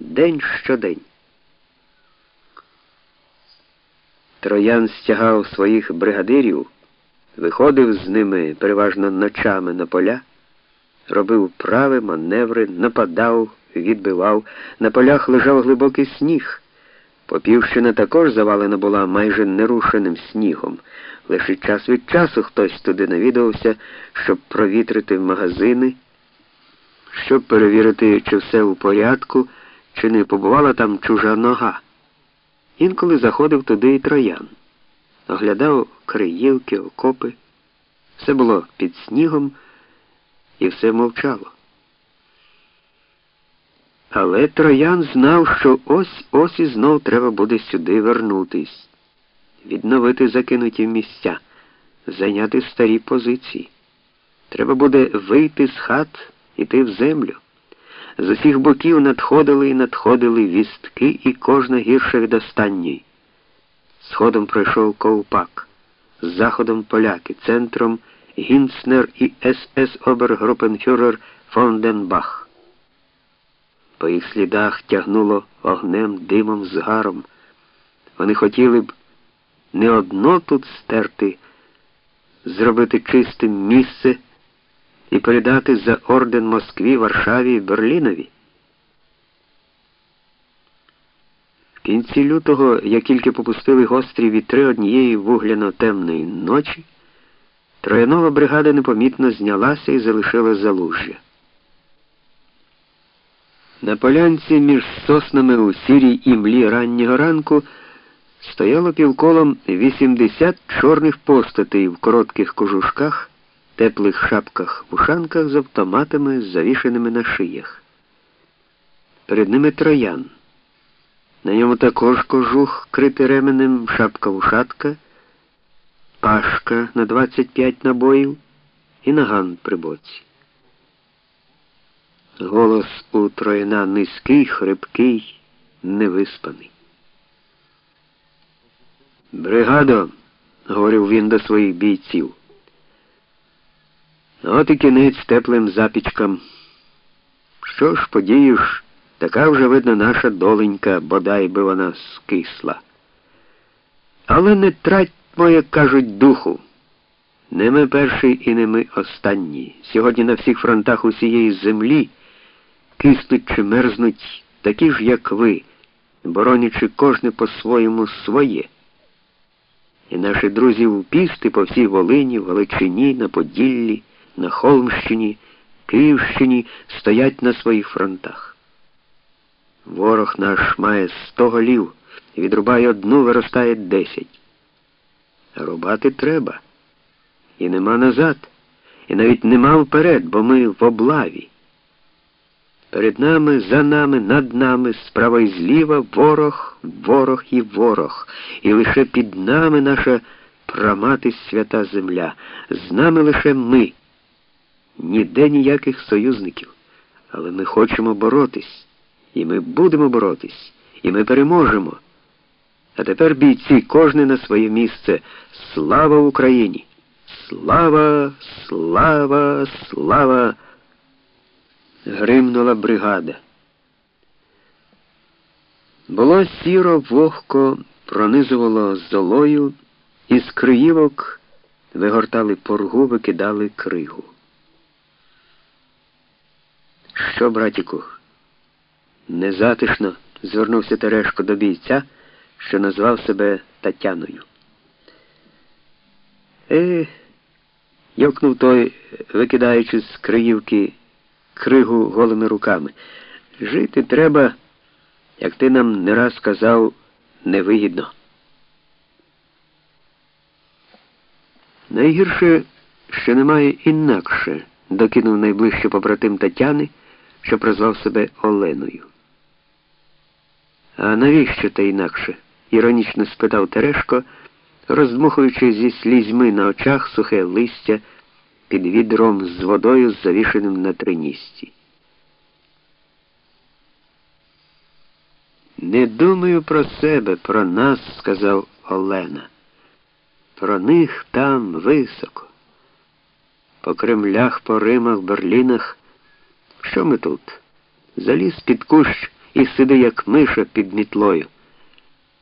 день щодень. Троян стягав своїх бригадирів, виходив з ними переважно ночами на поля, робив прави маневри, нападав, відбивав. На полях лежав глибокий сніг. Попівщина також завалена була майже нерушеним снігом. Лише час від часу хтось туди навідувався, щоб провітрити магазини, щоб перевірити, чи все у порядку, чи не побувала там чужа нога. Інколи заходив туди і троян, оглядав криївки, окопи. Все було під снігом і все мовчало. Але троян знав, що ось ось і знов треба буде сюди вернутись, відновити закинуті місця, зайняти старі позиції. Треба буде вийти з хат, іти в землю. З усіх боків надходили і надходили вістки, і кожна гірша від. Сходом пройшов ковпак, з заходом поляки, центром Гінцнер і СС Обергрупенфюрер Фонденбах. По їх слідах тягнуло огнем, димом, згаром. Вони хотіли б не одно тут стерти, зробити чистим місце і передати за орден Москві, Варшаві і Берлінові. В кінці лютого, як тільки попустили гострі вітри однієї вугляно-темної ночі, Троянова бригада непомітно знялася і залишила залужжя. На полянці між соснами у сірій імлі раннього ранку стояло півколом 80 чорних постатей в коротких кожушках теплих шапках ушанках з автоматами, завішеними на шиях. Перед ними троян. На ньому також кожух, критий ременем, шапка ушатка, пашка на 25 набоїв і наган при боці. Голос у трояна низький, хрипкий, невиспаний. Бригадо, говорив він до своїх бійців. От і кінець теплим запічкам. Що ж, подіюш, така вже, видно, наша доленька, бодай би вона скисла. Але не тратьмо, як кажуть, духу. Не ми перший і не ми останні. Сьогодні на всіх фронтах усієї землі киснуть чи мерзнуть такі ж, як ви, боронячи кожне по-своєму своє. І наші друзі в пісти по всій Волині, Галичині, на Поділлі на Холмщині, Київщині стоять на своїх фронтах. Ворог наш має сто голів, відрубає одну, виростає десять. Рубати треба. І нема назад, і навіть нема вперед, бо ми в облаві. Перед нами, за нами, над нами, справа і зліва ворог, ворог і ворог, і лише під нами наша прамати свята земля, з нами лише ми. Ніде ніяких союзників. Але ми хочемо боротись, і ми будемо боротись, і ми переможемо. А тепер бійці, кожне на своє місце. Слава Україні! Слава, слава, слава! Гримнула бригада. Було сіро вогко, пронизувало золою, і з криївок вигортали поргу, викидали кригу. Що, братіку? Незатишно звернувся Терешко до бійця, що назвав себе Тетяною. Е, йокнув той, викидаючи з криївки кригу голими руками. Жити треба, як ти нам не раз казав, невигідно. Найгірше, що немає інакше, докинув найближче побратим Тетяни що прозвав себе Оленою. А навіщо те інакше? іронічно спитав Терешко, роздмухуючи зі слізьми на очах сухе листя під відром з водою, завішеним на триністі. Не думаю про себе, про нас, сказав Олена. Про них там високо. По Кремлях, по Римах, Берлінах. Що ми тут? Заліз під кущ і сиди, як миша під мітлою.